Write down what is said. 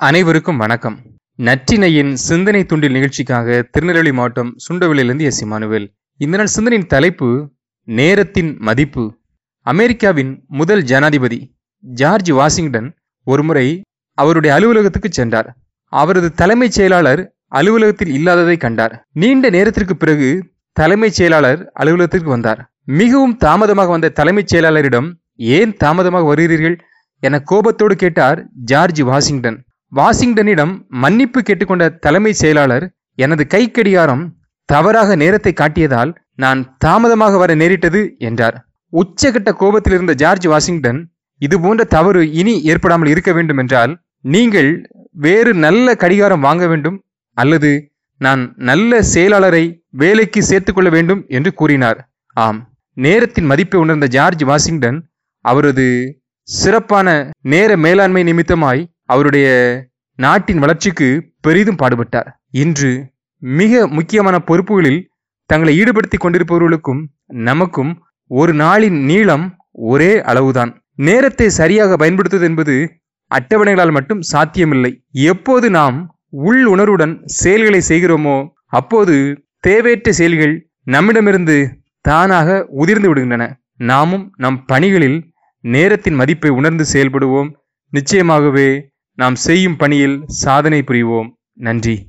அனைவருக்கும் வணக்கம். நற்றினையின் சிந்தனை துண்டில் நிகழ்ச்சிக்காக திருநெல்வேலி மாவட்டம் சுண்டவெளியிலிருந்து எஸ். இமானுவேல். இந்த நாள் சிந்தனையின் தலைப்பு நேரத்தின் மதிப்பு. அமெரிக்காவின் முதல் ஜனாதிபதி ஜார்ஜ் வாஷிங்டன் ஒருமுறை அவருடைய அலுவலகத்துக்கு சென்றார். அவரது தலைமைச் செயலாளர் அலுவலகத்தில் இல்லாததை கண்டார். நீண்ட நேரத்திற்கு பிறகு தலைமைச் செயலாளர் அலுவலகத்திற்கு வந்தார். மிகவும் தாமதமாக வந்த தலைமைச் செயலாளரிடம் ஏன் தாமதமாக வருகிறீர்கள்? என கோபத்தோடு கேட்டார் ஜார்ஜ் வாஷிங்டன். வாஷிங்டனிடம் மன்னிப்பு கேட்டுக்கொண்ட தலைமை செயலாளர் எனது கை கடிகாரம் தவறாக நேரத்தை காட்டியதால் நான் தாமதமாக வர நேரிட்டது என்றார். உச்சகட்ட கோபத்தில் இருந்த ஜார்ஜ் வாஷிங்டன் இதுபோன்ற தவறு இனி ஏற்படாமல் இருக்க வேண்டும் என்றால் நீங்கள் வேறு நல்ல கடிகாரம் வாங்க வேண்டும் அல்லது நான் நல்ல செயலாளரை வேலைக்கு சேர்த்துக்கொள்ள வேண்டும் என்று கூறினார். ஆம் நேரத்தின் மதிப்பை உணர்ந்த ஜார்ஜ் வாஷிங்டன் அவரது சிறப்பான நேர மேலாண்மை நிமித்தமாய் அவருடைய நாட்டின் வளர்ச்சிக்கு பெரிதும் பாடுபட்டார். இன்று மிக முக்கியமான பொறுப்புகளில் தங்களை ஈடுபடுத்தி கொண்டிருப்பவர்களுக்கும் நமக்கும் ஒரு நாளின் நீளம் ஒரே அளவுதான். நேரத்தை சரியாக பயன்படுத்துவது என்பது அட்டவணைகளால் மட்டும் சாத்தியமில்லை. எப்போது நாம் உள் உணர்வுடன் செயல்களை செய்கிறோமோ அப்போது தேவையற்ற செயல்கள் நம்மிடமிருந்து தானாக உதிர்ந்து விடுகின்றன. நாமும் நம் பணிகளில் நேரத்தின் மதிப்பை உணர்ந்து செயல்படுவோம். நிச்சயமாகவே நாம் செய்யும் பணியில் சாதனை புரிவோம். நன்றி.